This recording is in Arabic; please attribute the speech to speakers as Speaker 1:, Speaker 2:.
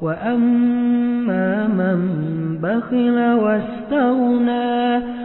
Speaker 1: وأما من بخل واستغنى